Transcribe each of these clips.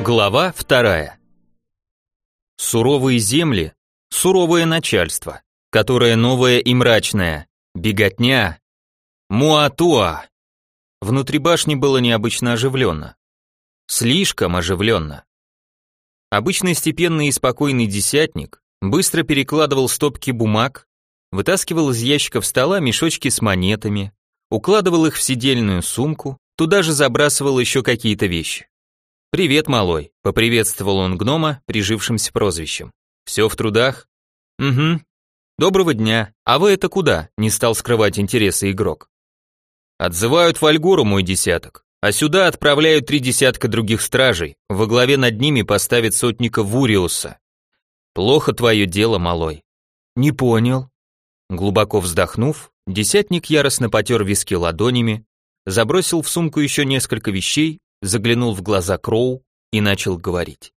Глава вторая. Суровые земли, суровое начальство, которое новое и мрачное, беготня, муатуа. Внутри башни было необычно оживленно. Слишком оживленно. Обычный степенный и спокойный десятник быстро перекладывал стопки бумаг, вытаскивал из ящиков стола мешочки с монетами, укладывал их в сидельную сумку, туда же забрасывал еще какие-то вещи. «Привет, малой», — поприветствовал он гнома, прижившимся прозвищем. «Все в трудах?» «Угу. Доброго дня. А вы это куда?» — не стал скрывать интересы игрок. «Отзывают в Альгуру мой десяток, а сюда отправляют три десятка других стражей, во главе над ними поставят сотника Вуриуса. Плохо твое дело, малой». «Не понял». Глубоко вздохнув, десятник яростно потер виски ладонями, забросил в сумку еще несколько вещей заглянул в глаза Кроу и начал говорить.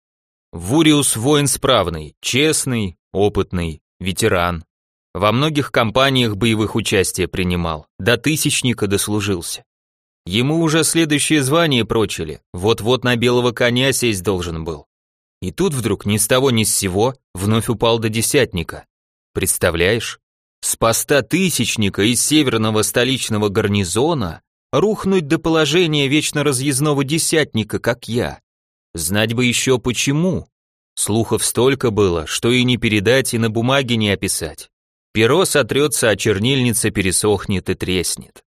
Вуриус воин справный, честный, опытный, ветеран. Во многих компаниях боевых участие принимал, до тысячника дослужился. Ему уже следующее звание прочили, вот-вот на белого коня сесть должен был. И тут вдруг ни с того ни с сего вновь упал до десятника. Представляешь? С поста тысячника из северного столичного гарнизона рухнуть до положения вечно разъездного десятника, как я. Знать бы еще почему. Слухов столько было, что и не передать, и на бумаге не описать. Перо сотрется, а чернильница пересохнет и треснет.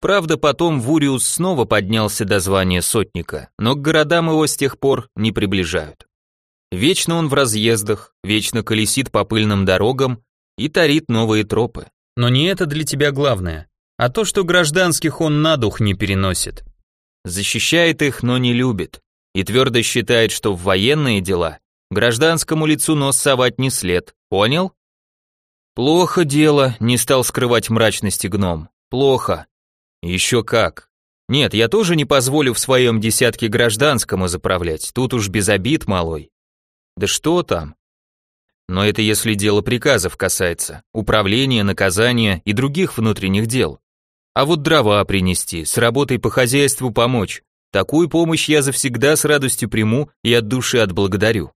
Правда, потом Вуриус снова поднялся до звания сотника, но к городам его с тех пор не приближают. Вечно он в разъездах, вечно колесит по пыльным дорогам и тарит новые тропы. Но не это для тебя главное а то, что гражданских он на дух не переносит. Защищает их, но не любит, и твердо считает, что в военные дела гражданскому лицу нос совать не след, понял? Плохо дело, не стал скрывать мрачности гном, плохо. Еще как. Нет, я тоже не позволю в своем десятке гражданскому заправлять, тут уж без обид, малой. Да что там? Но это если дело приказов касается, управления, наказания и других внутренних дел. А вот дрова принести, с работой по хозяйству помочь. Такую помощь я завсегда с радостью приму и от души отблагодарю.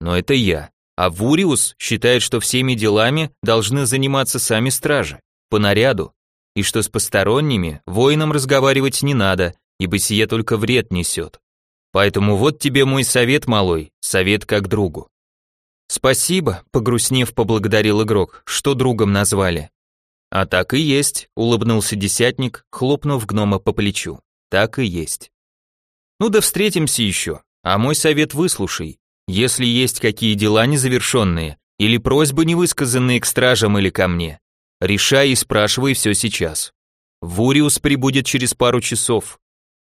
Но это я. А Вуриус считает, что всеми делами должны заниматься сами стражи, по наряду, и что с посторонними воинам разговаривать не надо, ибо сие только вред несет. Поэтому вот тебе мой совет, малой, совет как другу. Спасибо, погрустнев, поблагодарил игрок, что другом назвали. А так и есть, улыбнулся десятник, хлопнув гнома по плечу. Так и есть. Ну да встретимся еще, а мой совет выслушай. Если есть какие дела незавершенные, или просьбы невысказанные к стражам или ко мне, решай и спрашивай все сейчас. Вуриус прибудет через пару часов.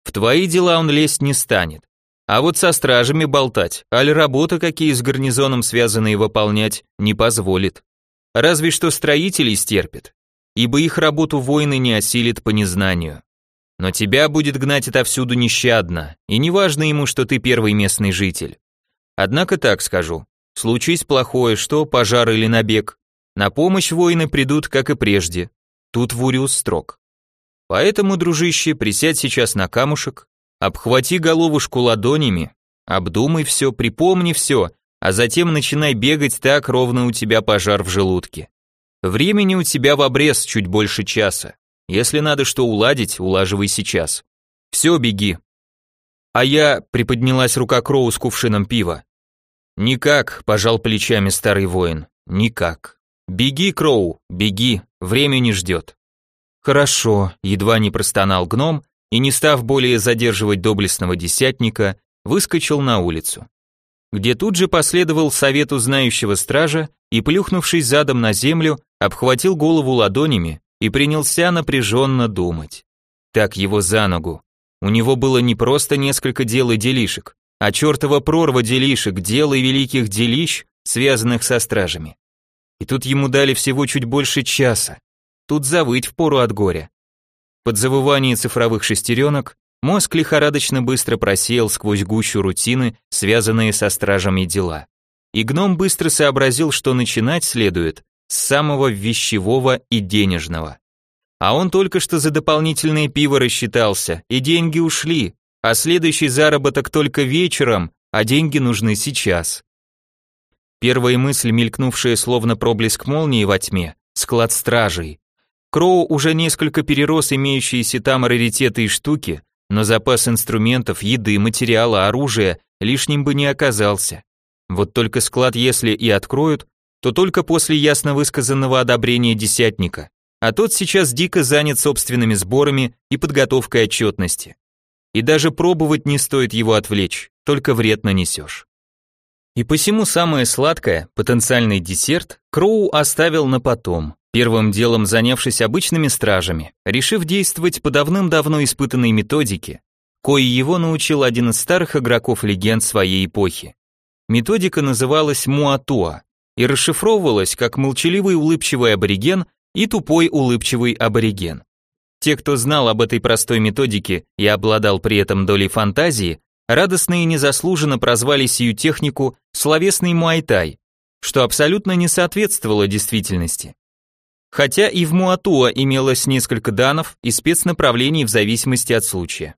В твои дела он лезть не станет. А вот со стражами болтать, аль работы какие с гарнизоном связанные выполнять, не позволит. Разве что строителей стерпит, ибо их работу воины не осилит по незнанию. Но тебя будет гнать отовсюду нещадно, и неважно ему, что ты первый местный житель. Однако так скажу, случись плохое, что пожар или набег, на помощь воины придут, как и прежде. Тут Вуриус строг. Поэтому, дружище, присядь сейчас на камушек, обхвати головушку ладонями, обдумай все, припомни все, а затем начинай бегать так, ровно у тебя пожар в желудке. Времени у тебя в обрез чуть больше часа. Если надо что уладить, улаживай сейчас. Все, беги. А я, приподнялась рука Кроу с кувшином пива. Никак, пожал плечами старый воин. Никак. Беги, Кроу, беги, время не ждет. Хорошо, едва не простонал гном и, не став более задерживать доблестного десятника, выскочил на улицу где тут же последовал совету знающего стража и, плюхнувшись задом на землю, обхватил голову ладонями и принялся напряженно думать. Так его за ногу. У него было не просто несколько дел и делишек, а чертова прорва делишек, дел и великих делищ, связанных со стражами. И тут ему дали всего чуть больше часа. Тут завыть в пору от горя. Под завывание цифровых шестеренок Мозг лихорадочно быстро просеял сквозь гущу рутины, связанные со стражами дела. И гном быстро сообразил, что начинать следует с самого вещевого и денежного. А он только что за дополнительное пиво рассчитался, и деньги ушли, а следующий заработок только вечером, а деньги нужны сейчас. Первая мысль, мелькнувшая словно проблеск молнии во тьме, склад стражей. Кроу уже несколько перерос имеющиеся там раритеты и штуки, но запас инструментов, еды, материала, оружия лишним бы не оказался. Вот только склад если и откроют, то только после ясно высказанного одобрения десятника, а тот сейчас дико занят собственными сборами и подготовкой отчетности. И даже пробовать не стоит его отвлечь, только вред нанесешь. И посему самое сладкое, потенциальный десерт, Кроу оставил на потом, первым делом занявшись обычными стражами, решив действовать по давным-давно испытанной методике, кое его научил один из старых игроков легенд своей эпохи. Методика называлась Муатуа и расшифровывалась как молчаливый улыбчивый абориген и тупой улыбчивый абориген. Те, кто знал об этой простой методике и обладал при этом долей фантазии, радостно и незаслуженно прозвали сию технику словесный муайтай, что абсолютно не соответствовало действительности. Хотя и в Муатуа имелось несколько данов и спецнаправлений в зависимости от случая.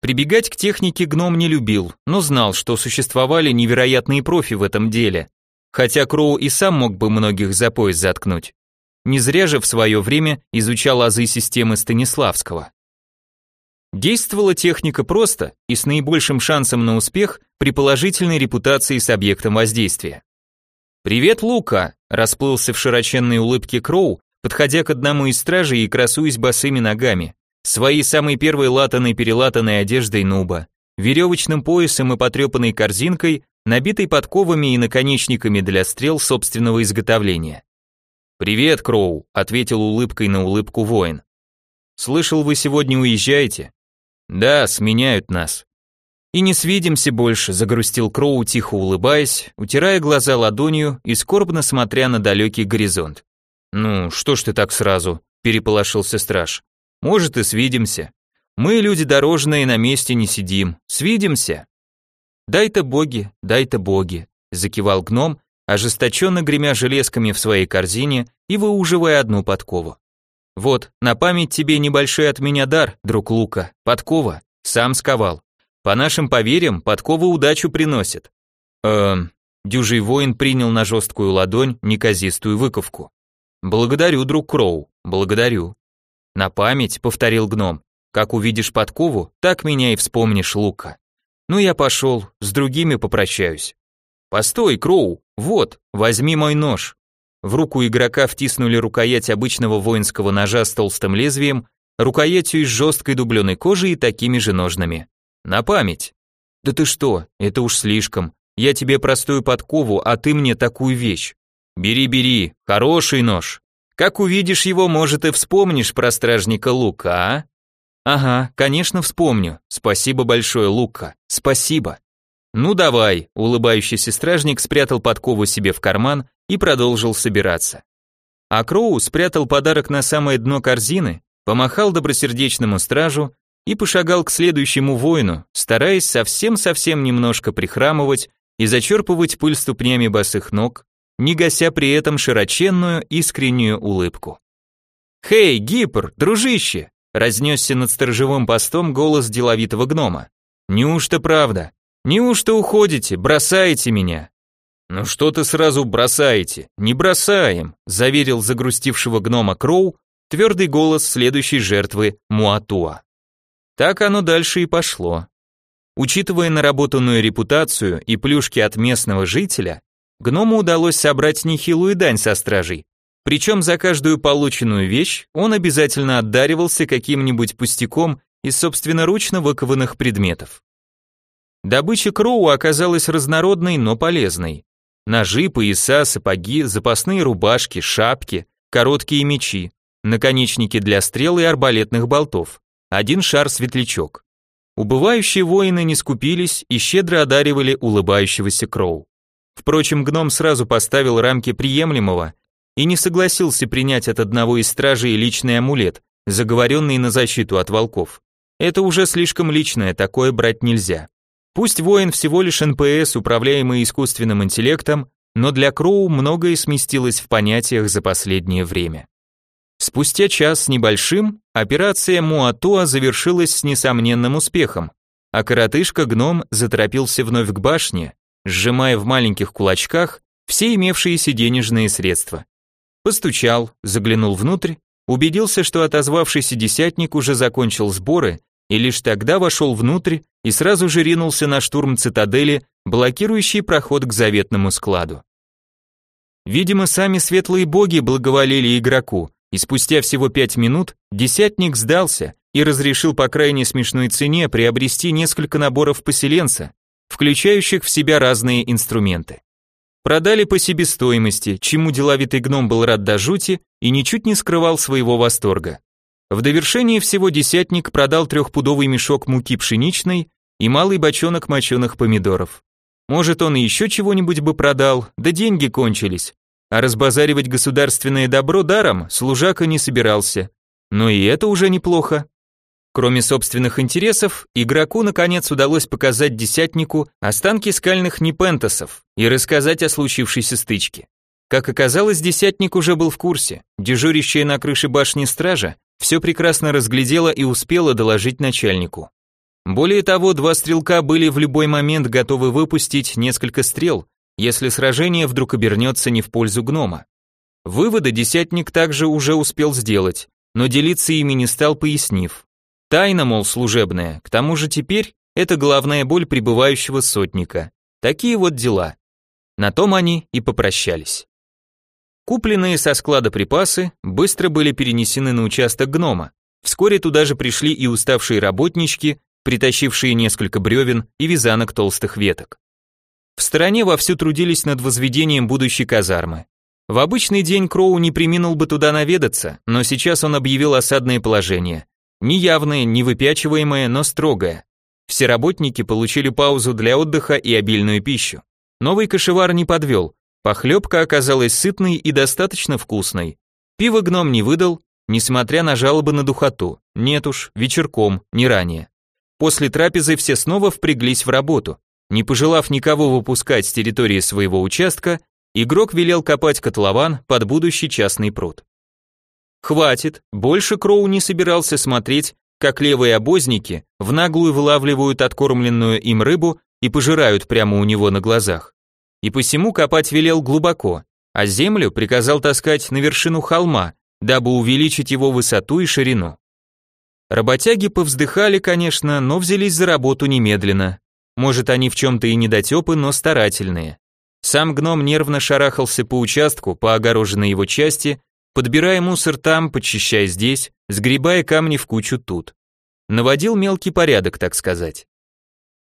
Прибегать к технике гном не любил, но знал, что существовали невероятные профи в этом деле, хотя Кроу и сам мог бы многих за пояс заткнуть. Не зря же в свое время изучал азы системы Станиславского. Действовала техника просто и с наибольшим шансом на успех при положительной репутации с объектом воздействия. «Привет, Лука!» – расплылся в широченной улыбке Кроу, подходя к одному из стражей и красуясь босыми ногами, своей самой первой латаной-перелатанной одеждой нуба, веревочным поясом и потрепанной корзинкой, набитой подковами и наконечниками для стрел собственного изготовления. «Привет, Кроу», — ответил улыбкой на улыбку воин. «Слышал, вы сегодня уезжаете?» «Да, сменяют нас». «И не свидимся больше», — загрустил Кроу, тихо улыбаясь, утирая глаза ладонью и скорбно смотря на далекий горизонт. «Ну, что ж ты так сразу?» — переполошился страж. «Может, и свидимся. Мы, люди дорожные, на месте не сидим. Свидимся». «Дай-то боги, дай-то боги», — закивал гном, ожесточенно гремя железками в своей корзине и выуживая одну подкову. Вот, на память тебе небольшой от меня дар, друг Лука, подкова, сам сковал. По нашим поверьям, подкова удачу приносит. Эм, дюжий воин принял на жесткую ладонь неказистую выковку. Благодарю, друг Кроу, благодарю. На память, повторил гном, как увидишь подкову, так меня и вспомнишь, Лука. Ну я пошел, с другими попрощаюсь. Постой, Кроу, вот, возьми мой нож. В руку игрока втиснули рукоять обычного воинского ножа с толстым лезвием, рукоятью из жесткой дубленой кожи и такими же ножнами. На память. Да ты что, это уж слишком. Я тебе простую подкову, а ты мне такую вещь. Бери, бери, хороший нож. Как увидишь его, может и вспомнишь про стражника Лука, а? Ага, конечно вспомню. Спасибо большое, Лука. Спасибо. Ну давай, улыбающийся стражник спрятал подкову себе в карман и продолжил собираться. А Кроу спрятал подарок на самое дно корзины, помахал добросердечному стражу и пошагал к следующему воину, стараясь совсем-совсем немножко прихрамывать и зачерпывать пыль ступнями босых ног, не гася при этом широченную искреннюю улыбку. «Хей, Гипр, дружище!» разнесся над сторожевым постом голос деловитого гнома. «Неужто правда? Неужто уходите, бросаете меня?» «Ну что ты сразу бросаете? Не бросаем», заверил загрустившего гнома Кроу твердый голос следующей жертвы Муатуа. Так оно дальше и пошло. Учитывая наработанную репутацию и плюшки от местного жителя, гному удалось собрать нехилую дань со стражей. Причем за каждую полученную вещь он обязательно отдаривался каким-нибудь пустяком из собственноручно выкованных предметов. Добыча Кроу оказалась разнородной, но полезной. Ножи, пояса, сапоги, запасные рубашки, шапки, короткие мечи, наконечники для стрел и арбалетных болтов, один шар-светлячок. Убывающие воины не скупились и щедро одаривали улыбающегося Кроу. Впрочем, гном сразу поставил рамки приемлемого и не согласился принять от одного из стражей личный амулет, заговоренный на защиту от волков. Это уже слишком личное, такое брать нельзя. Пусть воин всего лишь НПС, управляемый искусственным интеллектом, но для Кроу многое сместилось в понятиях за последнее время. Спустя час с небольшим операция Муатуа завершилась с несомненным успехом. а коротышка-гном заторопился вновь к башне, сжимая в маленьких кулачках все имевшиеся денежные средства. Постучал, заглянул внутрь, убедился, что отозвавшийся десятник уже закончил сборы, и лишь тогда вошел внутрь и сразу же ринулся на штурм цитадели, блокирующий проход к заветному складу. Видимо, сами светлые боги благоволили игроку, и спустя всего пять минут десятник сдался и разрешил по крайне смешной цене приобрести несколько наборов поселенца, включающих в себя разные инструменты. Продали по себестоимости, чему деловитый гном был рад до жути и ничуть не скрывал своего восторга. В довершение всего десятник продал трехпудовый мешок муки пшеничной и малый бочонок моченых помидоров. Может, он и еще чего-нибудь бы продал, да деньги кончились. А разбазаривать государственное добро даром служака не собирался. Но и это уже неплохо. Кроме собственных интересов, игроку наконец удалось показать десятнику останки скальных непентасов и рассказать о случившейся стычке. Как оказалось, десятник уже был в курсе. Дежурящая на крыше башни стража все прекрасно разглядела и успела доложить начальнику. Более того, два стрелка были в любой момент готовы выпустить несколько стрел, если сражение вдруг обернется не в пользу гнома. Выводы десятник также уже успел сделать, но делиться ими не стал, пояснив. Тайна, мол, служебная, к тому же теперь это главная боль пребывающего сотника. Такие вот дела. На том они и попрощались. Купленные со склада припасы быстро были перенесены на участок гнома. Вскоре туда же пришли и уставшие работнички, притащившие несколько бревен и вязанок толстых веток. В стороне вовсю трудились над возведением будущей казармы. В обычный день Кроу не приминул бы туда наведаться, но сейчас он объявил осадное положение. Неявное, не выпячиваемое, но строгое. Все работники получили паузу для отдыха и обильную пищу. Новый кошевар не подвел. Похлебка оказалась сытной и достаточно вкусной. Пиво гном не выдал, несмотря на жалобы на духоту. Нет уж, вечерком, не ранее. После трапезы все снова впряглись в работу. Не пожелав никого выпускать с территории своего участка, игрок велел копать котлован под будущий частный пруд. Хватит, больше Кроу не собирался смотреть, как левые обозники в наглую вылавливают откормленную им рыбу и пожирают прямо у него на глазах. И посему копать велел глубоко, а землю приказал таскать на вершину холма, дабы увеличить его высоту и ширину. Работяги повздыхали, конечно, но взялись за работу немедленно. Может, они в чем-то и недотепы, но старательные. Сам гном нервно шарахался по участку, по огороженной его части, подбирая мусор там, подчищая здесь, сгребая камни в кучу тут. Наводил мелкий порядок, так сказать.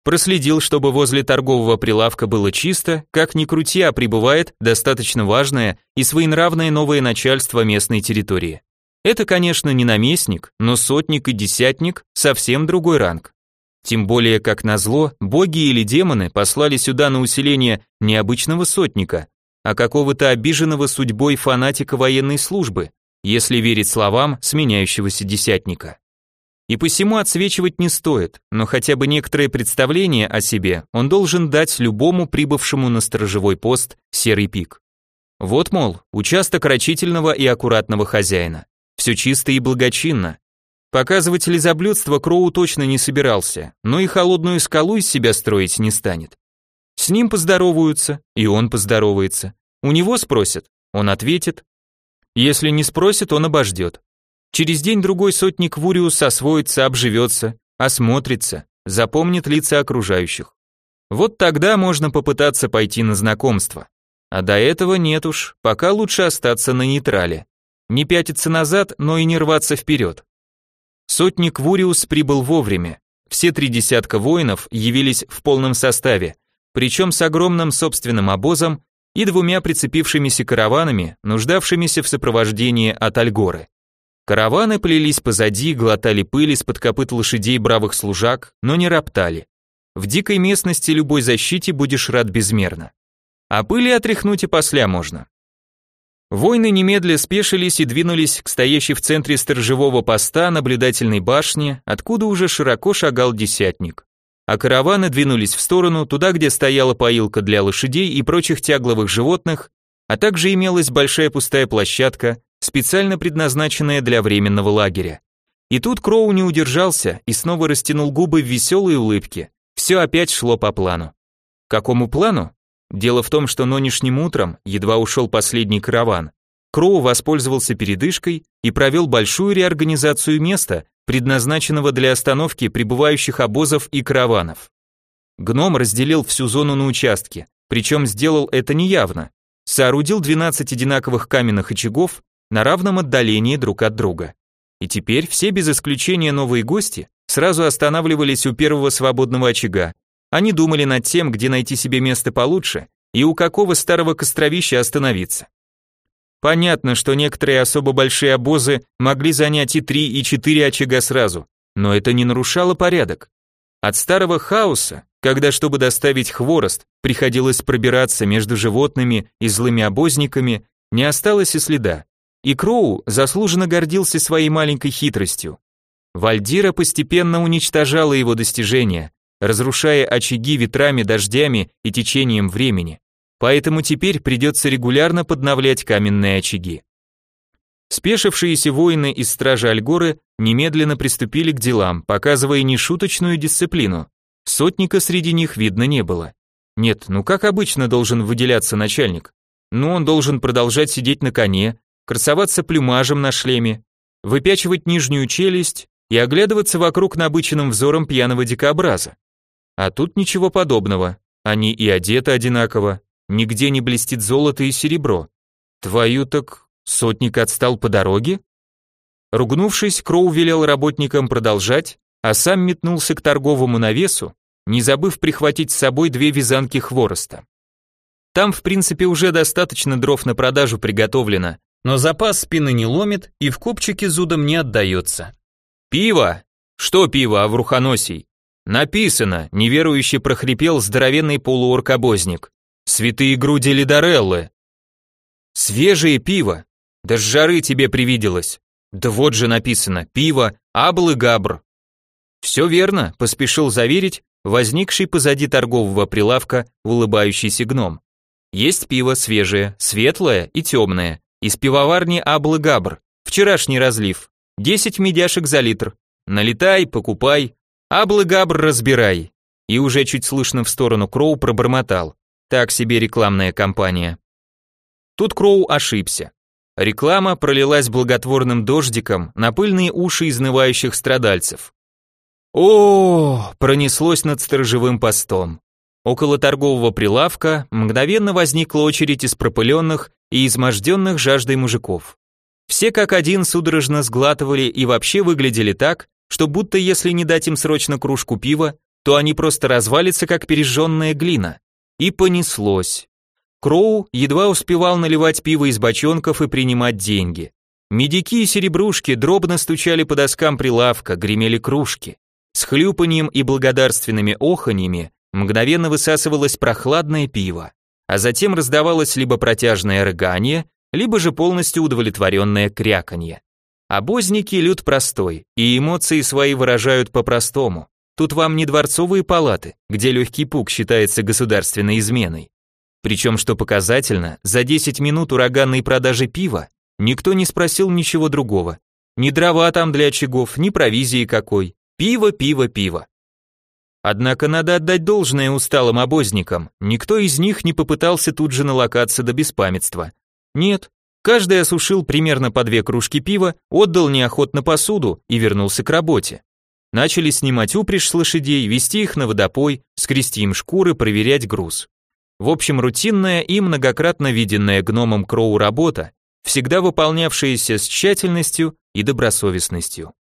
Проследил, чтобы возле торгового прилавка было чисто, как ни крути, а прибывает достаточно важное и своенравное новое начальство местной территории. Это, конечно, не наместник, но сотник и десятник – совсем другой ранг. Тем более, как назло, боги или демоны послали сюда на усиление не обычного сотника, а какого-то обиженного судьбой фанатика военной службы, если верить словам сменяющегося десятника. И посему отсвечивать не стоит, но хотя бы некоторое представление о себе он должен дать любому прибывшему на сторожевой пост серый пик. Вот, мол, участок рачительного и аккуратного хозяина. Все чисто и благочинно, Показывать лизоблюдство Кроу точно не собирался, но и холодную скалу из себя строить не станет. С ним поздороваются, и он поздоровается. У него спросят, он ответит. Если не спросит, он обождет. Через день-другой сотник Вуриус освоится, обживется, осмотрится, запомнит лица окружающих. Вот тогда можно попытаться пойти на знакомство. А до этого нет уж, пока лучше остаться на нейтрале. Не пятиться назад, но и не рваться вперед. Сотник Вуриус прибыл вовремя. Все три десятка воинов явились в полном составе, причем с огромным собственным обозом и двумя прицепившимися караванами, нуждавшимися в сопровождении от Альгоры. Караваны плелись позади, глотали пыль из-под копыт лошадей бравых служак, но не роптали. В дикой местности любой защите будешь рад безмерно. А пыли отряхнуть и после можно. Воины немедля спешились и двинулись к стоящей в центре сторожевого поста наблюдательной башне, откуда уже широко шагал десятник. А караваны двинулись в сторону, туда, где стояла поилка для лошадей и прочих тягловых животных, а также имелась большая пустая площадка, специально предназначенная для временного лагеря. И тут Кроу не удержался и снова растянул губы в веселой улыбке. Все опять шло по плану. Какому плану? Дело в том, что нынешним утром, едва ушел последний караван, Кроу воспользовался передышкой и провел большую реорганизацию места, предназначенного для остановки прибывающих обозов и караванов. Гном разделил всю зону на участки, причем сделал это неявно. Соорудил 12 одинаковых каменных очагов на равном отдалении друг от друга. И теперь все без исключения новые гости сразу останавливались у первого свободного очага. Они думали над тем, где найти себе место получше и у какого старого костровища остановиться. Понятно, что некоторые особо большие обозы могли занять и три, и четыре очага сразу, но это не нарушало порядок. От старого хаоса, когда чтобы доставить хворост, приходилось пробираться между животными и злыми обозниками, не осталось и следа. И Кроу заслуженно гордился своей маленькой хитростью. Вальдира постепенно уничтожала его достижения, разрушая очаги ветрами, дождями и течением времени. Поэтому теперь придется регулярно подновлять каменные очаги. Спешившиеся воины из стражи Альгоры немедленно приступили к делам, показывая нешуточную дисциплину. Сотника среди них видно не было. Нет, ну как обычно должен выделяться начальник? Ну он должен продолжать сидеть на коне, красоваться плюмажем на шлеме, выпячивать нижнюю челюсть и оглядываться вокруг набыченным взором пьяного дикобраза. А тут ничего подобного. Они и одеты одинаково, нигде не блестит золото и серебро. Твою так Сотник отстал по дороге? Ругнувшись, Кроу велел работникам продолжать, а сам метнулся к торговому навесу, не забыв прихватить с собой две вязанки хвороста. Там, в принципе, уже достаточно дров на продажу приготовлено, но запас спины не ломит и в копчике зудом не отдается. «Пиво!» «Что пиво, Аврухоносий?» «Написано», — неверующе прохрипел здоровенный полуоркобозник. «Святые груди Лидореллы». «Свежее пиво! Да с жары тебе привиделось. Да вот же написано, пиво, аблы габр. Все верно, поспешил заверить возникший позади торгового прилавка улыбающийся гном. Есть пиво свежее, светлое и темное, из пивоварни Аблы Габр, вчерашний разлив, 10 медяшек за литр. Налетай, покупай, Аблы Габр разбирай. И уже чуть слышно в сторону Кроу пробормотал. Так себе рекламная кампания. Тут Кроу ошибся. Реклама пролилась благотворным дождиком на пыльные уши изнывающих страдальцев. О, пронеслось над сторожевым постом. Около торгового прилавка мгновенно возникла очередь из пропыленных и изможденных жаждой мужиков. Все как один судорожно сглатывали и вообще выглядели так, что будто если не дать им срочно кружку пива, то они просто развалятся, как пережженная глина. И понеслось. Кроу едва успевал наливать пиво из бочонков и принимать деньги. Медики и серебрушки дробно стучали по доскам прилавка, гремели кружки. С хлюпаньем и благодарственными оханьями мгновенно высасывалось прохладное пиво, а затем раздавалось либо протяжное рыгание, либо же полностью удовлетворенное кряканье. Обозники люд простой, и эмоции свои выражают по-простому. Тут вам не дворцовые палаты, где легкий пук считается государственной изменой. Причем, что показательно, за 10 минут ураганной продажи пива никто не спросил ничего другого. Ни дрова там для очагов, ни провизии какой. Пиво, пиво, пиво. Однако надо отдать должное усталым обозникам, никто из них не попытался тут же налокаться до беспамятства. Нет, каждый осушил примерно по две кружки пива, отдал неохотно посуду и вернулся к работе. Начали снимать упряжь с лошадей, вести их на водопой, скрести им шкуры, проверять груз. В общем, рутинная и многократно виденная гномом Кроу работа, всегда выполнявшаяся с тщательностью и добросовестностью.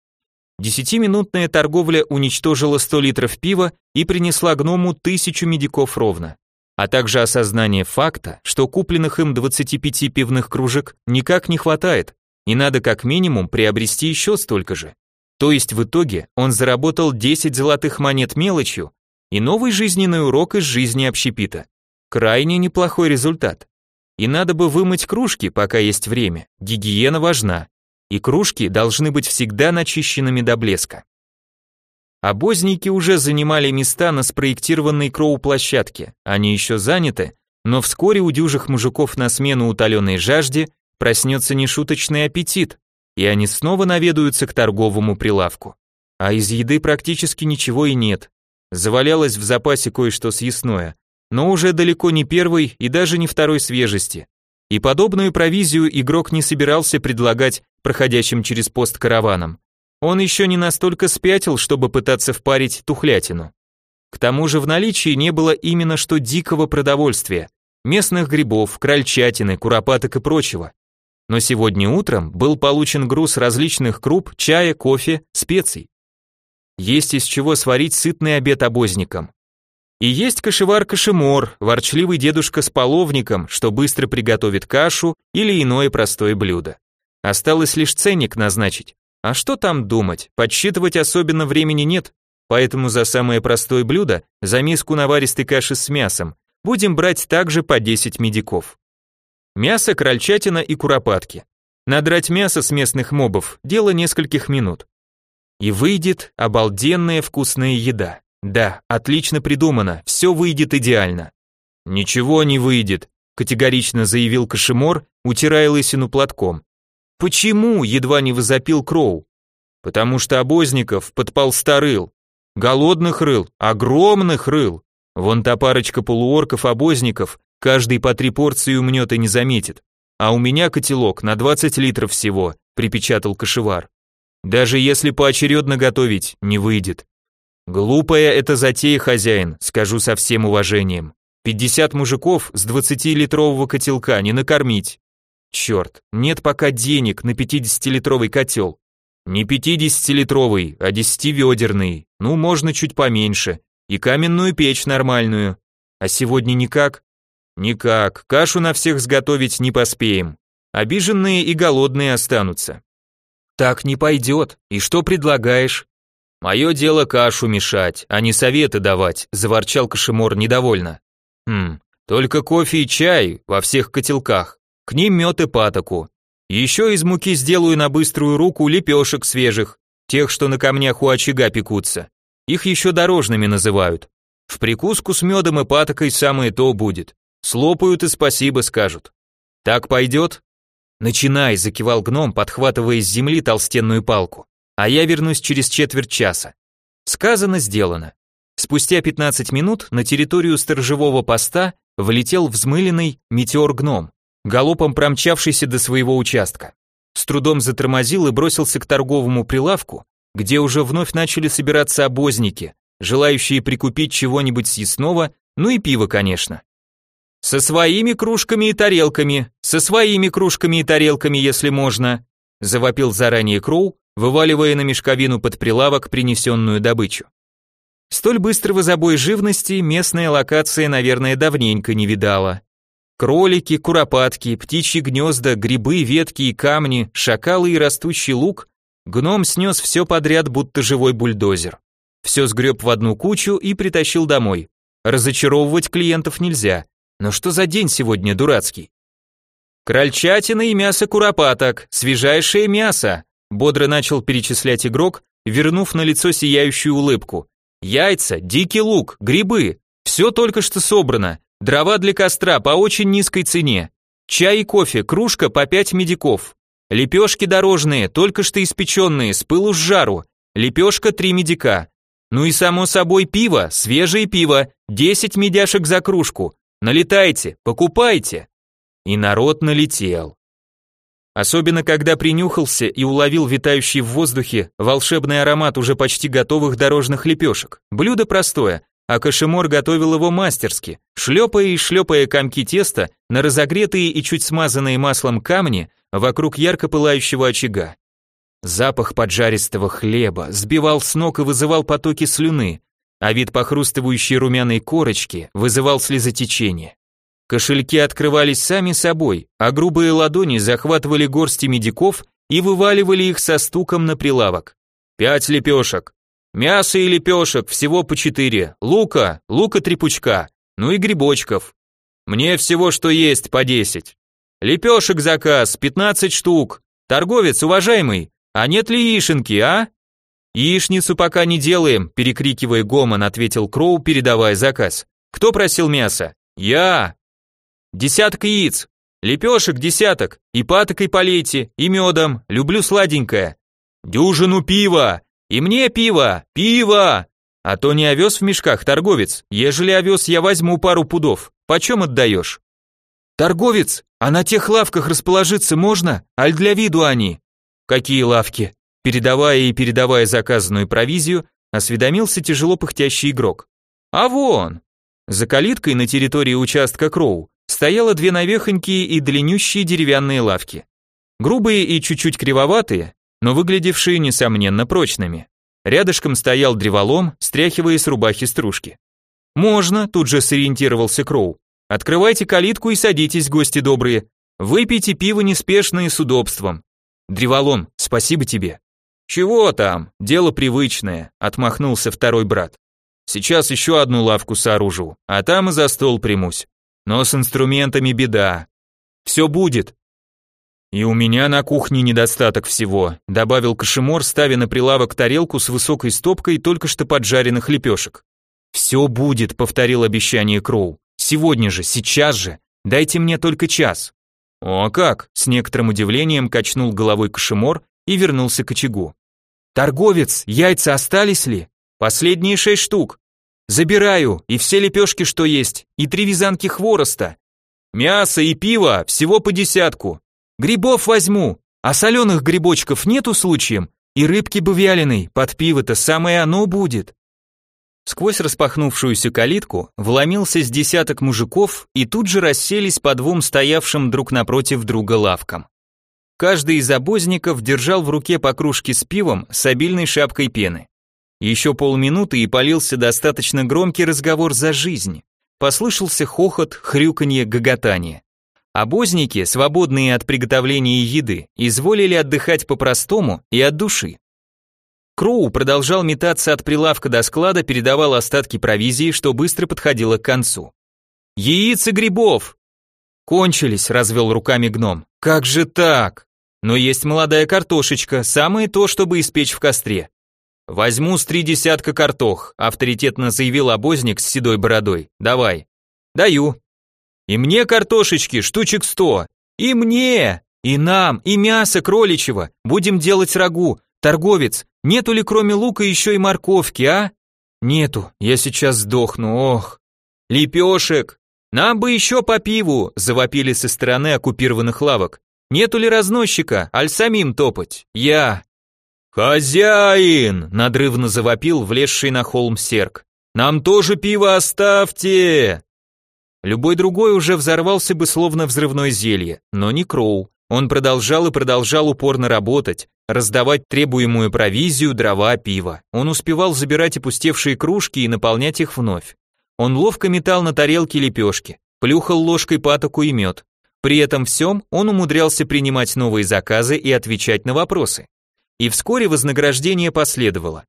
Десятиминутная торговля уничтожила 100 литров пива и принесла гному тысячу медиков ровно, а также осознание факта, что купленных им 25 пивных кружек никак не хватает, и надо как минимум приобрести еще столько же. То есть в итоге он заработал 10 золотых монет мелочью и новый жизненный урок из жизни общепита. Крайне неплохой результат. И надо бы вымыть кружки, пока есть время. Гигиена важна. И кружки должны быть всегда начищенными до блеска. Обозники уже занимали места на спроектированной кроу-площадке. Они еще заняты, но вскоре у дюжих мужиков на смену утоленной жажде проснется нешуточный аппетит. и они снова наведаются к торговому прилавку. А из еды практически ничего и нет. Завалялось в запасе кое-что съестное, но уже далеко не первой и даже не второй свежести. И подобную провизию игрок не собирался предлагать проходящим через пост караванам. Он еще не настолько спятил, чтобы пытаться впарить тухлятину. К тому же в наличии не было именно что дикого продовольствия, местных грибов, крольчатины, куропаток и прочего. Но сегодня утром был получен груз различных круп, чая, кофе, специй. Есть из чего сварить сытный обед обозникам. И есть кашевар-кашемор, ворчливый дедушка с половником, что быстро приготовит кашу или иное простое блюдо. Осталось лишь ценник назначить. А что там думать, подсчитывать особенно времени нет, поэтому за самое простое блюдо, за миску наваристой каши с мясом, будем брать также по 10 медиков. Мясо, крольчатина и куропатки. Надрать мясо с местных мобов – дело нескольких минут. И выйдет обалденная вкусная еда. Да, отлично придумано, все выйдет идеально. Ничего не выйдет, категорично заявил Кашемор, утирая лысину платком. Почему? едва не возопил Кроу. Потому что обозников подполста рыл. Голодных рыл, огромных рыл. Вон та парочка полуорков-обозников, каждый по три порции умнет и не заметит. А у меня котелок на 20 литров всего, припечатал Кашевар. Даже если поочередно готовить, не выйдет. Глупая это затея, хозяин, скажу со всем уважением. 50 мужиков с 20-литрового котелка не накормить. Черт, нет пока денег на 50-литровый котел. Не 50-литровый, а 10-ведерный, ну можно чуть поменьше. И каменную печь нормальную. А сегодня никак? Никак, кашу на всех сготовить не поспеем. Обиженные и голодные останутся. Так не пойдет. И что предлагаешь? Мое дело кашу мешать, а не советы давать, заворчал Кашемор недовольно. Хм, только кофе и чай во всех котелках. К ним мед и патоку. Еще из муки сделаю на быструю руку лепешек свежих, тех, что на камнях у очага пекутся. Их еще дорожными называют. В прикуску с медом и патокой самое то будет. Слопают и спасибо скажут. Так пойдет? «Начинай», — закивал гном, подхватывая с земли толстенную палку. «А я вернусь через четверть часа». Сказано, сделано. Спустя 15 минут на территорию сторожевого поста влетел взмыленный метеор-гном, галопом промчавшийся до своего участка. С трудом затормозил и бросился к торговому прилавку, где уже вновь начали собираться обозники, желающие прикупить чего-нибудь съестного, ну и пиво, конечно. Со своими кружками и тарелками, со своими кружками и тарелками, если можно, завопил заранее Кроу, вываливая на мешковину под прилавок принесенную добычу. Столь быстрого забоя живности местная локация, наверное, давненько не видала. Кролики, куропатки, птичьи гнезда, грибы, ветки и камни, шакалы и растущий лук, гном снес все подряд, будто живой бульдозер. Все сгреб в одну кучу и притащил домой. Разочаровывать клиентов нельзя, но что за день сегодня дурацкий? Крольчатина и мясо куропаток, свежайшее мясо, бодро начал перечислять игрок, вернув на лицо сияющую улыбку. Яйца, дикий лук, грибы, все только что собрано, дрова для костра по очень низкой цене, чай и кофе, кружка по пять медиков, лепешки дорожные, только что испеченные, с пылу с жару, лепешка три медика, ну и само собой пиво, свежее пиво, 10 медяшек за кружку, Налетайте, покупайте. И народ налетел. Особенно когда принюхался и уловил витающий в воздухе волшебный аромат уже почти готовых дорожных лепешек. Блюдо простое, а Кашемор готовил его мастерски, шлепая и шлепая комки теста на разогретые и чуть смазанные маслом камни вокруг ярко пылающего очага. Запах поджаристого хлеба сбивал с ног и вызывал потоки слюны, а вид похрустывающей румяной корочки вызывал слезотечение. Кошельки открывались сами собой, а грубые ладони захватывали горсти медиков и вываливали их со стуком на прилавок. Пять лепешек. Мясо и лепешек, всего по четыре. Лука, лука три пучка. Ну и грибочков. Мне всего, что есть, по десять. Лепешек заказ, пятнадцать штук. Торговец, уважаемый, а нет ли яишенки, а? «Яичницу пока не делаем», – перекрикивая гомон, ответил Кроу, передавая заказ. «Кто просил мясо?» «Я!» «Десятка яиц!» Лепешек десяток, и патокой полейте, и медом, люблю сладенькое. Дюжину пива, и мне пиво, пиво! А то не овес в мешках, торговец, ежели овес я возьму пару пудов, почем отдаешь? Торговец, а на тех лавках расположиться можно, аль для виду они? Какие лавки? Передавая и передавая заказанную провизию, осведомился тяжело пыхтящий игрок. А вон! За калиткой на территории участка Кроу стояло две навехонькие и длиннющие деревянные лавки. Грубые и чуть-чуть кривоватые, но выглядевшие, несомненно, прочными. Рядышком стоял древолом, стряхивая с рубахи стружки. «Можно», тут же сориентировался Кроу. «Открывайте калитку и садитесь, гости добрые. Выпейте пиво неспешно и с удобством. Древолом, спасибо тебе». «Чего там? Дело привычное», отмахнулся второй брат. «Сейчас еще одну лавку сооружу, а там и за стол примусь. Но с инструментами беда. Все будет, «И у меня на кухне недостаток всего», добавил Кашемор, ставя на прилавок тарелку с высокой стопкой только что поджаренных лепешек. «Все будет», — повторил обещание Кроу. «Сегодня же, сейчас же. Дайте мне только час». «О как!» — с некоторым удивлением качнул головой Кашемор и вернулся к очагу. «Торговец, яйца остались ли?» «Последние шесть штук». «Забираю, и все лепешки, что есть, и три вязанки хвороста. Мясо и пиво, всего по десятку. Грибов возьму, а соленых грибочков нету случаем, и рыбки бы вяленой, под пиво-то самое оно будет. Сквозь распахнувшуюся калитку вломился с десяток мужиков и тут же расселись по двум стоявшим друг напротив друга лавкам. Каждый из обозников держал в руке по кружке с пивом с обильной шапкой пены. Еще полминуты и полился достаточно громкий разговор за жизнь. Послышался хохот, хрюканье, гоготание. Обозники, свободные от приготовления еды, изволили отдыхать по-простому и от души. Кроу продолжал метаться от прилавка до склада, передавал остатки провизии, что быстро подходило к концу. «Яиц и грибов!» «Кончились», — развел руками гном. «Как же так? Но есть молодая картошечка, самое то, чтобы испечь в костре». «Возьму с три десятка картох», — авторитетно заявил обозник с седой бородой. «Давай». «Даю», и мне картошечки, штучек сто. И мне, и нам, и мясо кроличьего. Будем делать рагу. Торговец, нету ли кроме лука еще и морковки, а? Нету, я сейчас сдохну, ох. Лепешек. Нам бы еще по пиву, завопили со стороны оккупированных лавок. Нету ли разносчика, аль самим топать? Я. «Хозяин!» — надрывно завопил влезший на холм серк. «Нам тоже пиво оставьте!» Любой другой уже взорвался бы словно взрывное зелье, но не Кроу. Он продолжал и продолжал упорно работать, раздавать требуемую провизию, дрова, пиво. Он успевал забирать опустевшие кружки и наполнять их вновь. Он ловко метал на тарелке лепешки, плюхал ложкой патоку и мед. При этом всем он умудрялся принимать новые заказы и отвечать на вопросы. И вскоре вознаграждение последовало.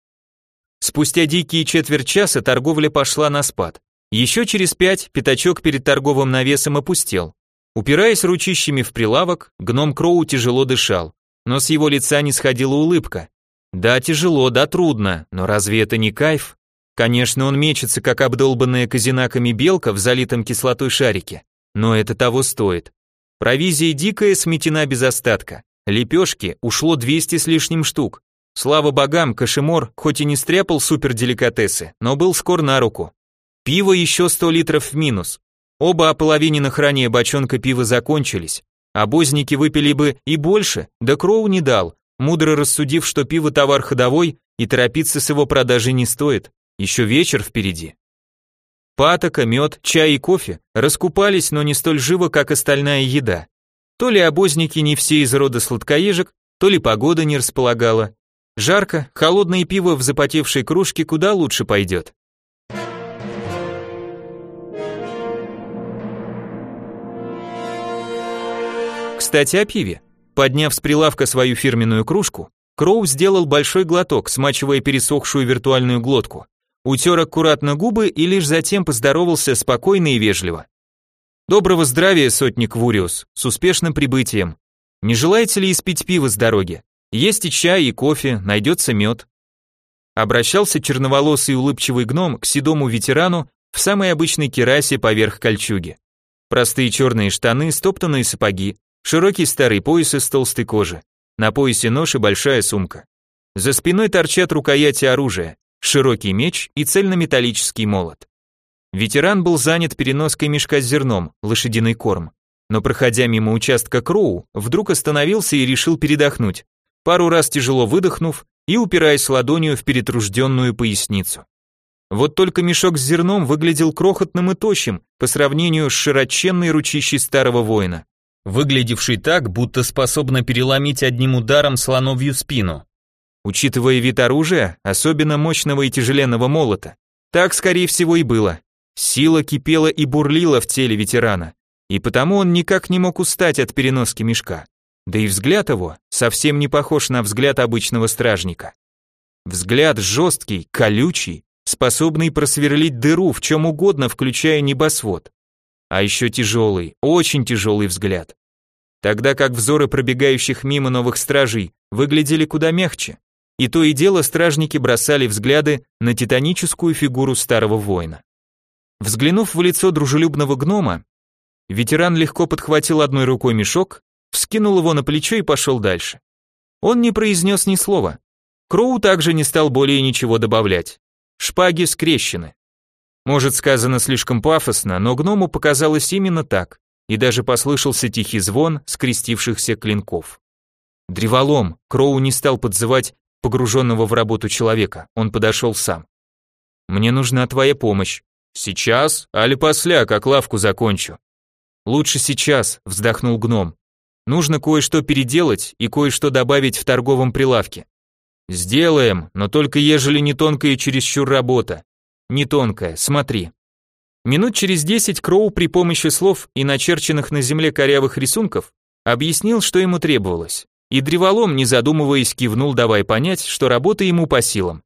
Спустя дикие четверть часа торговля пошла на спад. Еще через пять пятачок перед торговым навесом опустел. Упираясь ручищами в прилавок, гном Кроу тяжело дышал, но с его лица не сходила улыбка. Да, тяжело, да, трудно, но разве это не кайф? Конечно, он мечется, как обдолбанная казинаками белка в залитом кислотой шарике, но это того стоит. Провизия дикая сметена без остатка. Лепешки ушло 200 с лишним штук. Слава богам, Кашемор хоть и не стряпал суперделикатесы, но был скор на руку. Пиво еще 100 литров в минус. Оба ополовиненных ранее бочонка пива закончились. Обозники выпили бы и больше, да Кроу не дал, мудро рассудив, что пиво товар ходовой и торопиться с его продажей не стоит. Еще вечер впереди. Патока, мед, чай и кофе раскупались, но не столь живо, как остальная еда. То ли обозники не все из рода сладкоежек, то ли погода не располагала. Жарко, холодное пиво в запотевшей кружке куда лучше пойдет. Кстати, о пиве. Подняв с прилавка свою фирменную кружку, Кроу сделал большой глоток, смачивая пересохшую виртуальную глотку. Утер аккуратно губы и лишь затем поздоровался спокойно и вежливо. «Доброго здравия, сотник Вуриус, с успешным прибытием. Не желаете ли испить пиво с дороги? Есть и чай, и кофе, найдется мед». Обращался черноволосый улыбчивый гном к седому ветерану в самой обычной керасе поверх кольчуги. Простые черные штаны, стоптанные сапоги, широкий старый пояс из толстой кожи, на поясе нож и большая сумка. За спиной торчат рукояти оружия, широкий меч и цельнометаллический молот. Ветеран был занят переноской мешка с зерном, лошадиный корм. Но проходя мимо участка Кроу, вдруг остановился и решил передохнуть, пару раз тяжело выдохнув и упираясь ладонью в перетружденную поясницу. Вот только мешок с зерном выглядел крохотным и тощим по сравнению с широченной ручищей старого воина, выглядевший так, будто способна переломить одним ударом слоновью спину. Учитывая вид оружия, особенно мощного и тяжеленного молота, так, скорее всего, и было. Сила кипела и бурлила в теле ветерана, и потому он никак не мог устать от переноски мешка. Да и взгляд его совсем не похож на взгляд обычного стражника. Взгляд жесткий, колючий, способный просверлить дыру в чем угодно, включая небосвод. А еще тяжелый, очень тяжелый взгляд. Тогда как взоры пробегающих мимо новых стражей выглядели куда мягче. И то и дело стражники бросали взгляды на титаническую фигуру старого воина. Взглянув в лицо дружелюбного гнома, ветеран легко подхватил одной рукой мешок вскинул его на плечо и пошел дальше. Он не произнес ни слова. Кроу также не стал более ничего добавлять. Шпаги скрещены. Может, сказано слишком пафосно, но гному показалось именно так, и даже послышался тихий звон скрестившихся клинков. Древолом, Кроу не стал подзывать погруженного в работу человека, он подошел сам. «Мне нужна твоя помощь. Сейчас, али после, как лавку закончу?» «Лучше сейчас», вздохнул гном. Нужно кое-что переделать и кое-что добавить в торговом прилавке. Сделаем, но только ежели не тонкая чересчур работа. Не тонкая, смотри. Минут через десять Кроу при помощи слов и начерченных на земле корявых рисунков объяснил, что ему требовалось. И древолом, не задумываясь, кивнул, давая понять, что работа ему по силам.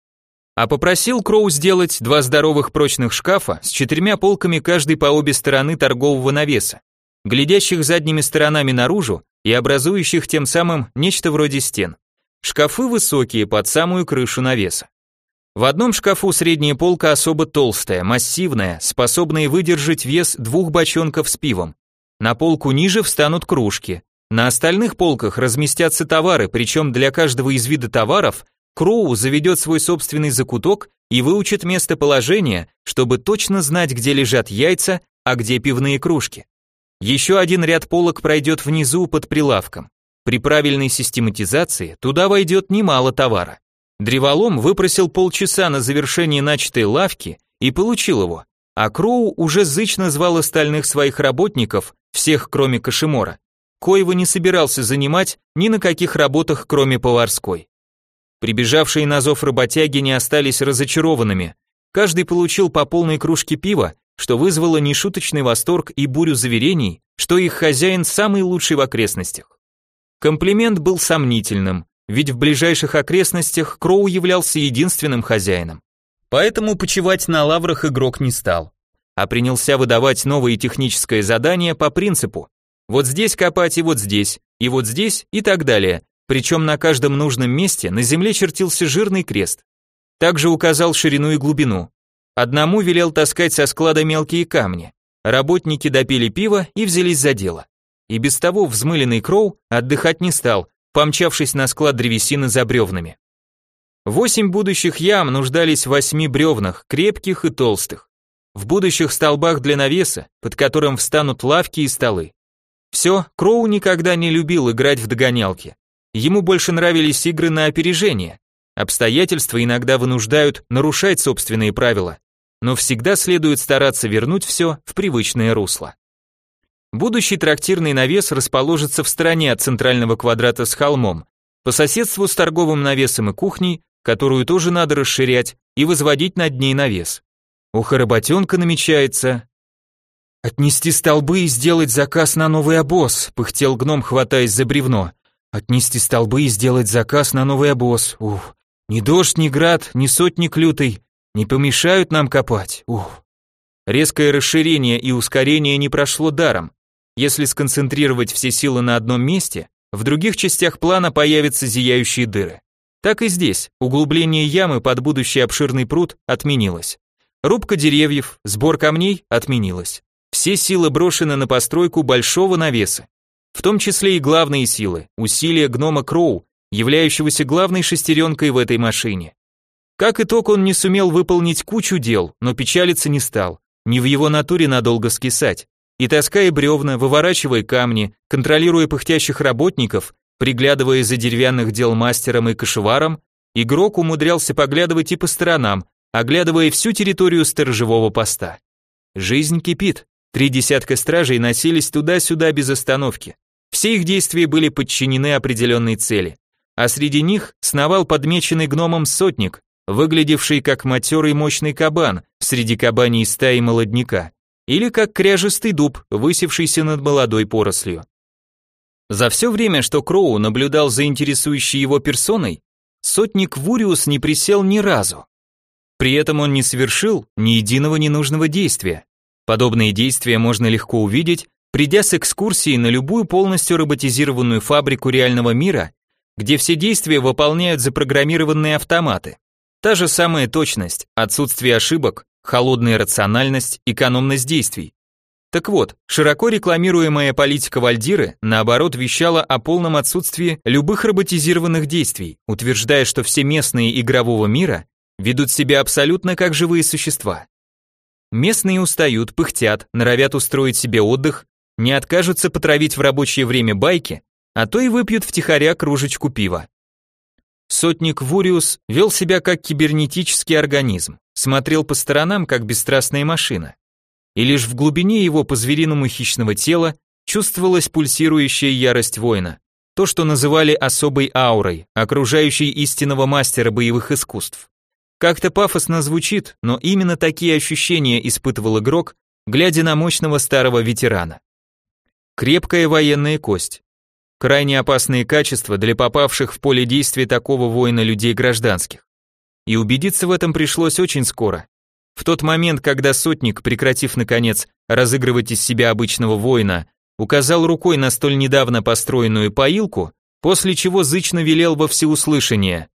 А попросил Кроу сделать два здоровых прочных шкафа с четырьмя полками каждый по обе стороны торгового навеса, глядящих задними сторонами наружу и образующих тем самым нечто вроде стен. Шкафы высокие, под самую крышу навеса. В одном шкафу средняя полка особо толстая, массивная, способная выдержать вес двух бочонков с пивом. На полку ниже встанут кружки. На остальных полках разместятся товары, причем для каждого из вида товаров Кроу заведет свой собственный закуток и выучит местоположение, чтобы точно знать, где лежат яйца, а где пивные кружки. Еще один ряд полок пройдет внизу под прилавком. При правильной систематизации туда войдет немало товара. Древолом выпросил полчаса на завершение начатой лавки и получил его, а Кроу уже зычно звал остальных своих работников, всех кроме Кашемора, коего не собирался занимать ни на каких работах, кроме поварской. Прибежавшие на зов работяги не остались разочарованными. Каждый получил по полной кружке пива что вызвало нешуточный восторг и бурю заверений, что их хозяин самый лучший в окрестностях. Комплимент был сомнительным, ведь в ближайших окрестностях Кроу являлся единственным хозяином. Поэтому почивать на лаврах игрок не стал, а принялся выдавать новые техническое задания по принципу вот здесь копать и вот здесь, и вот здесь и так далее, причем на каждом нужном месте на земле чертился жирный крест. Также указал ширину и глубину, Одному велел таскать со склада мелкие камни. Работники допили пиво и взялись за дело. И без того взмыленный Кроу отдыхать не стал, помчавшись на склад древесины за бревнами. Восемь будущих ям нуждались в восьми бревнах, крепких и толстых. В будущих столбах для навеса, под которым встанут лавки и столы. Все, Кроу никогда не любил играть в догонялки. Ему больше нравились игры на опережение. Обстоятельства иногда вынуждают нарушать собственные правила, но всегда следует стараться вернуть все в привычное русло. Будущий трактирный навес расположится в стороне от центрального квадрата с холмом, по соседству с торговым навесом и кухней, которую тоже надо расширять и возводить над ней навес. Ух, работенка намечается. «Отнести столбы и сделать заказ на новый обоз», — пыхтел гном, хватаясь за бревно. «Отнести столбы и сделать заказ на новый обоз. Ух, ни дождь, ни град, ни сотник лютый не помешают нам копать. Ух. Резкое расширение и ускорение не прошло даром. Если сконцентрировать все силы на одном месте, в других частях плана появятся зияющие дыры. Так и здесь, углубление ямы под будущий обширный пруд отменилось. Рубка деревьев, сбор камней отменилось. Все силы брошены на постройку большого навеса. В том числе и главные силы, усилия гнома Кроу, являющегося главной шестеренкой в этой машине. Как итог, он не сумел выполнить кучу дел, но печалиться не стал. Не в его натуре надолго скисать. И таская бревна, выворачивая камни, контролируя пыхтящих работников, приглядывая за деревянных дел мастером и кошеваром, игрок умудрялся поглядывать и по сторонам, оглядывая всю территорию сторожевого поста. Жизнь кипит. Три десятка стражей носились туда-сюда без остановки. Все их действия были подчинены определенной цели. А среди них сновал подмеченный гномом сотник, выглядевший как матерый мощный кабан среди кабаней стаи молодняка, или как кряжистый дуб, высевшийся над молодой порослью. За все время, что Кроу наблюдал за интересующей его персоной, сотник Вуриус не присел ни разу. При этом он не совершил ни единого ненужного действия. Подобные действия можно легко увидеть, придя с экскурсией на любую полностью роботизированную фабрику реального мира, где все действия выполняют запрограммированные автоматы. Та же самая точность, отсутствие ошибок, холодная рациональность, экономность действий. Так вот, широко рекламируемая политика Вальдиры, наоборот, вещала о полном отсутствии любых роботизированных действий, утверждая, что все местные игрового мира ведут себя абсолютно как живые существа. Местные устают, пыхтят, норовят устроить себе отдых, не откажутся потравить в рабочее время байки, а то и выпьют втихаря кружечку пива. Сотник Вуриус вел себя как кибернетический организм, смотрел по сторонам, как бесстрастная машина. И лишь в глубине его по-звериному хищного тела чувствовалась пульсирующая ярость воина, то, что называли особой аурой, окружающей истинного мастера боевых искусств. Как-то пафосно звучит, но именно такие ощущения испытывал игрок, глядя на мощного старого ветерана. Крепкая военная кость, Крайне опасные качества для попавших в поле действия такого воина людей гражданских. И убедиться в этом пришлось очень скоро. В тот момент, когда сотник, прекратив наконец разыгрывать из себя обычного воина, указал рукой на столь недавно построенную поилку, после чего зычно велел во всеуслышание.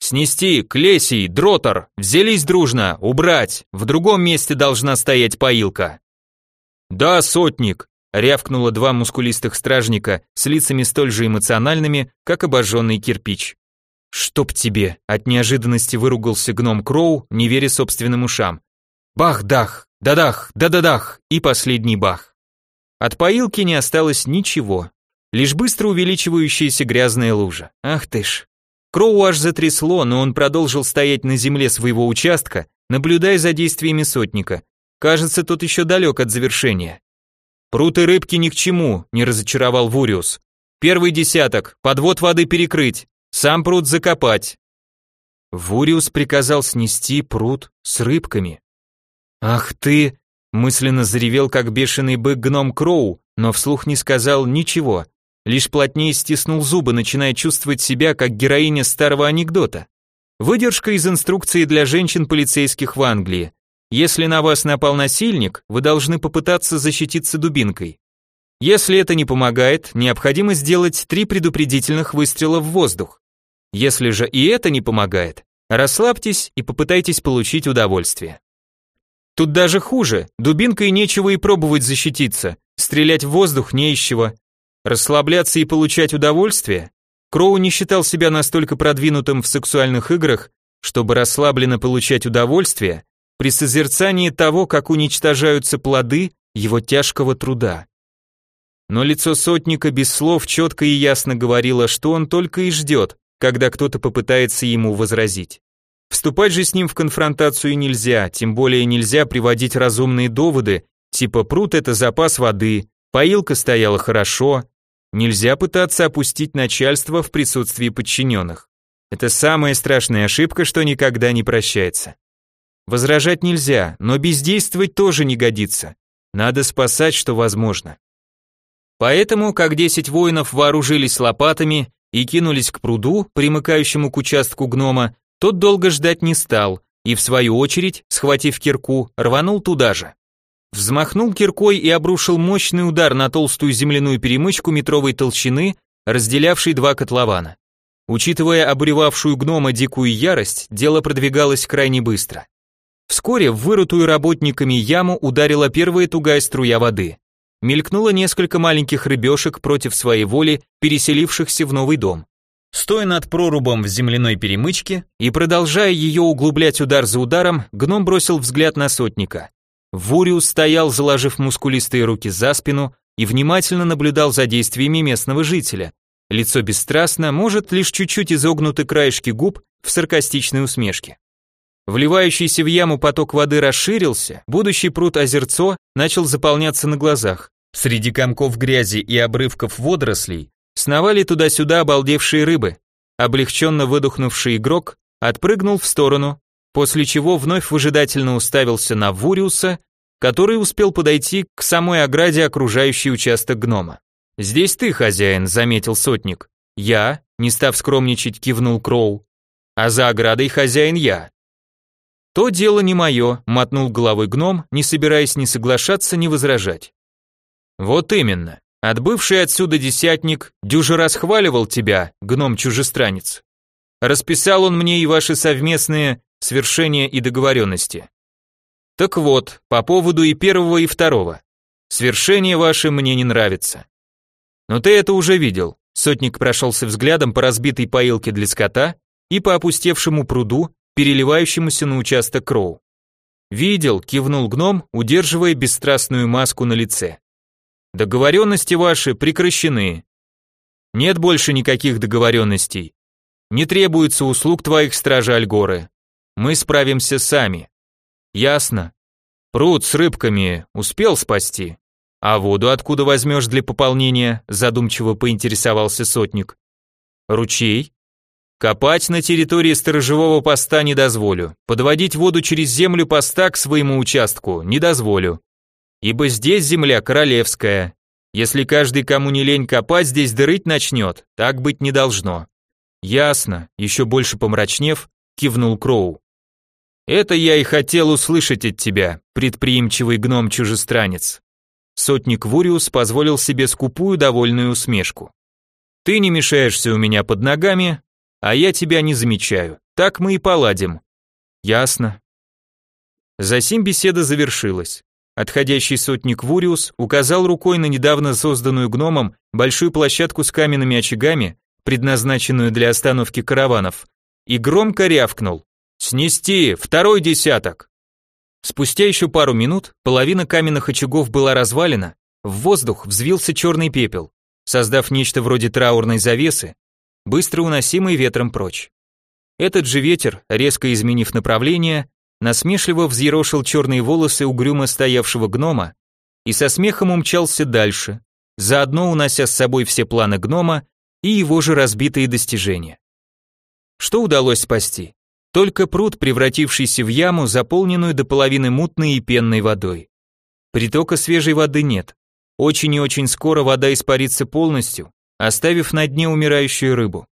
«Снести, Клесий, Дротор, взялись дружно, убрать, в другом месте должна стоять поилка». «Да, сотник», рявкнуло два мускулистых стражника с лицами столь же эмоциональными, как обожженный кирпич. «Чтоб тебе!» — от неожиданности выругался гном Кроу, не веря собственным ушам. Бах-дах, да-дах, да-да-дах и последний бах. От поилки не осталось ничего, лишь быстро увеличивающаяся грязная лужа. Ах ты ж. Кроу аж затрясло, но он продолжил стоять на земле своего участка, наблюдая за действиями сотника. Кажется, тот еще далек от завершения. Пруты рыбки ни к чему, не разочаровал Вуриус. Первый десяток, подвод воды перекрыть, сам пруд закопать. Вуриус приказал снести пруд с рыбками. Ах ты, мысленно заревел как бешеный бык гном Кроу, но вслух не сказал ничего, лишь плотнее стиснул зубы, начиная чувствовать себя как героиня старого анекдота. Выдержка из инструкции для женщин полицейских в Англии. Если на вас напал насильник, вы должны попытаться защититься дубинкой. Если это не помогает, необходимо сделать три предупредительных выстрела в воздух. Если же и это не помогает, расслабьтесь и попытайтесь получить удовольствие. Тут даже хуже, дубинкой нечего и пробовать защититься, стрелять в воздух не из чего. Расслабляться и получать удовольствие? Кроу не считал себя настолько продвинутым в сексуальных играх, чтобы расслабленно получать удовольствие, при созерцании того, как уничтожаются плоды его тяжкого труда. Но лицо сотника без слов четко и ясно говорило, что он только и ждет, когда кто-то попытается ему возразить. Вступать же с ним в конфронтацию нельзя, тем более нельзя приводить разумные доводы, типа пруд это запас воды, поилка стояла хорошо, нельзя пытаться опустить начальство в присутствии подчиненных. Это самая страшная ошибка, что никогда не прощается. Возражать нельзя, но бездействовать тоже не годится. Надо спасать, что возможно. Поэтому, как десять воинов вооружились лопатами и кинулись к пруду, примыкающему к участку гнома, тот долго ждать не стал и, в свою очередь, схватив кирку, рванул туда же. Взмахнул киркой и обрушил мощный удар на толстую земляную перемычку метровой толщины, разделявшей два котлована. Учитывая обуревавшую гнома дикую ярость, дело продвигалось крайне быстро. Вскоре в вырытую работниками яму ударила первая тугая струя воды. Мелькнуло несколько маленьких рыбешек против своей воли, переселившихся в новый дом. Стоя над прорубом в земляной перемычке и продолжая ее углублять удар за ударом, гном бросил взгляд на сотника. Вуриус стоял, заложив мускулистые руки за спину и внимательно наблюдал за действиями местного жителя. Лицо бесстрастно, может, лишь чуть-чуть изогнуты краешки губ в саркастичной усмешке. Вливающийся в яму поток воды расширился, будущий пруд-озерцо начал заполняться на глазах. Среди комков грязи и обрывков водорослей сновали туда-сюда обалдевшие рыбы. Облегченно выдохнувший игрок отпрыгнул в сторону, после чего вновь выжидательно уставился на Вуриуса, который успел подойти к самой ограде, окружающей участок гнома. «Здесь ты, хозяин», — заметил сотник. «Я», — не став скромничать, кивнул Кроу. «А за оградой хозяин я». «То дело не мое», — мотнул головой гном, не собираясь ни соглашаться, ни возражать. «Вот именно. Отбывший отсюда десятник дюже расхваливал тебя, гном-чужестранец. Расписал он мне и ваши совместные свершения и договоренности. Так вот, по поводу и первого, и второго. Свершения ваши мне не нравятся. Но ты это уже видел. Сотник прошелся взглядом по разбитой поилке для скота и по опустевшему пруду, переливающемуся на участок Кроу. «Видел», — кивнул гном, удерживая бесстрастную маску на лице. «Договоренности ваши прекращены. Нет больше никаких договоренностей. Не требуется услуг твоих стража Альгоры. Мы справимся сами». «Ясно. Пруд с рыбками успел спасти. А воду откуда возьмешь для пополнения?» задумчиво поинтересовался сотник. «Ручей?» Копать на территории сторожевого поста не дозволю. Подводить воду через землю поста к своему участку не дозволю. Ибо здесь земля королевская. Если каждый, кому не лень копать, здесь дырыть начнет, так быть не должно. Ясно, еще больше помрачнев, кивнул Кроу. Это я и хотел услышать от тебя, предприимчивый гном-чужестранец. Сотник Вуриус позволил себе скупую довольную усмешку. Ты не мешаешься у меня под ногами, а я тебя не замечаю. Так мы и поладим. Ясно. Засим беседа завершилась. Отходящий сотник Вуриус указал рукой на недавно созданную гномом большую площадку с каменными очагами, предназначенную для остановки караванов, и громко рявкнул: "Снести второй десяток!" Спустя еще пару минут половина каменных очагов была развалена, в воздух взвился черный пепел, создав нечто вроде траурной завесы, быстро уносимый ветром прочь. Этот же ветер, резко изменив направление, насмешливо взъерошил черные волосы угрюмо стоявшего гнома и со смехом умчался дальше, заодно унося с собой все планы гнома и его же разбитые достижения. Что удалось спасти? Только пруд, превратившийся в яму, заполненную до половины мутной и пенной водой. Притока свежей воды нет. Очень и очень скоро вода испарится полностью, оставив на дне умирающую рыбу.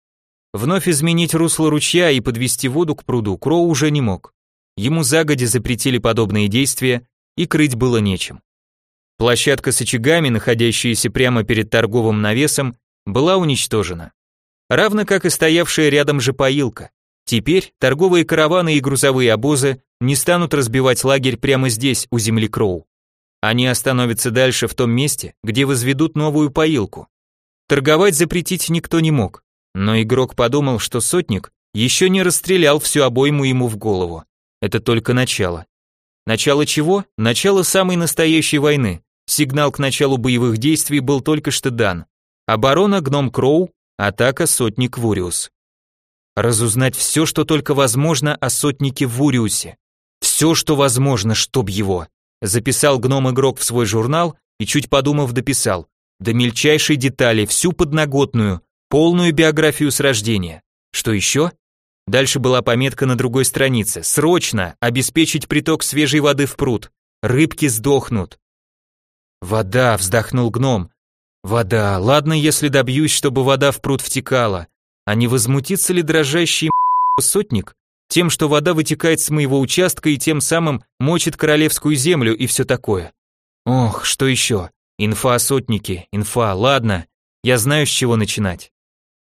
Вновь изменить русло ручья и подвести воду к пруду Кроу уже не мог. Ему загоди запретили подобные действия, и крыть было нечем. Площадка с очагами, находящаяся прямо перед торговым навесом, была уничтожена. Равно как и стоявшая рядом же поилка. Теперь торговые караваны и грузовые обозы не станут разбивать лагерь прямо здесь, у земли Кроу. Они остановятся дальше в том месте, где возведут новую поилку. Торговать запретить никто не мог, но игрок подумал, что сотник еще не расстрелял всю обойму ему в голову. Это только начало. Начало чего? Начало самой настоящей войны. Сигнал к началу боевых действий был только что дан. Оборона Гном Кроу, атака Сотник Вуриус. Разузнать все, что только возможно о Сотнике Вуриусе. Все, что возможно, чтоб его. Записал гном-игрок в свой журнал и чуть подумав дописал до мельчайшей детали, всю подноготную, полную биографию с рождения. Что еще? Дальше была пометка на другой странице. Срочно обеспечить приток свежей воды в пруд. Рыбки сдохнут. Вода, вздохнул гном. Вода. Ладно, если добьюсь, чтобы вода в пруд втекала. А не возмутится ли дрожащий сотник тем, что вода вытекает с моего участка и тем самым мочит королевскую землю и все такое? Ох, что еще? Инфа о сотнике, инфа, ладно, я знаю, с чего начинать.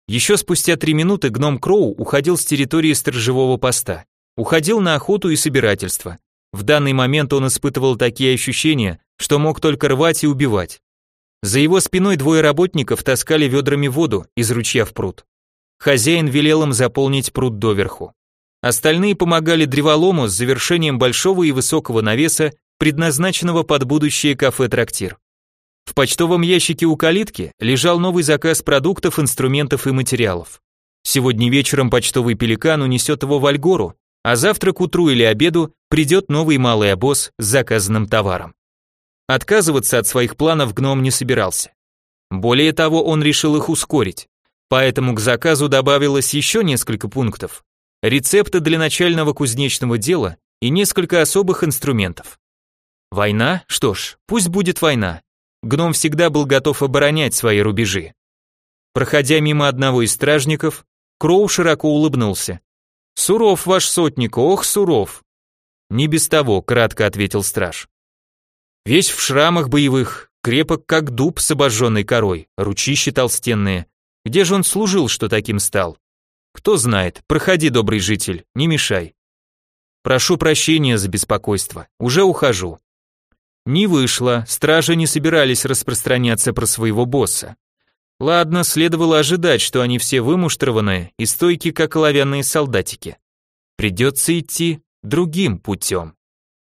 Еще спустя три минуты гном Кроу уходил с территории сторожевого поста. Уходил на охоту и собирательство. В данный момент он испытывал такие ощущения, что мог только рвать и убивать. За его спиной двое работников таскали ведрами воду из ручья в пруд. Хозяин велел им заполнить пруд доверху. Остальные помогали древолому с завершением большого и высокого навеса, предназначенного под будущее кафе-трактир. В почтовом ящике у калитки лежал новый заказ продуктов, инструментов и материалов. Сегодня вечером почтовый пеликан унесет его в Альгору, а завтра к утру или обеду придет новый малый обоз с заказанным товаром. Отказываться от своих планов гном не собирался. Более того, он решил их ускорить. Поэтому к заказу добавилось еще несколько пунктов. Рецепты для начального кузнечного дела и несколько особых инструментов. Война? Что ж, пусть будет война. Гном всегда был готов оборонять свои рубежи. Проходя мимо одного из стражников, Кроу широко улыбнулся. «Суров ваш сотник, ох, суров!» «Не без того», — кратко ответил страж. Весь в шрамах боевых, крепок как дуб с обожженной корой, ручищи толстенные. Где же он служил, что таким стал? Кто знает, проходи, добрый житель, не мешай. Прошу прощения за беспокойство, уже ухожу. Не вышло, стражи не собирались распространяться про своего босса. Ладно, следовало ожидать, что они все вымуштрованные и стойки, как оловянные солдатики. Придется идти другим путем.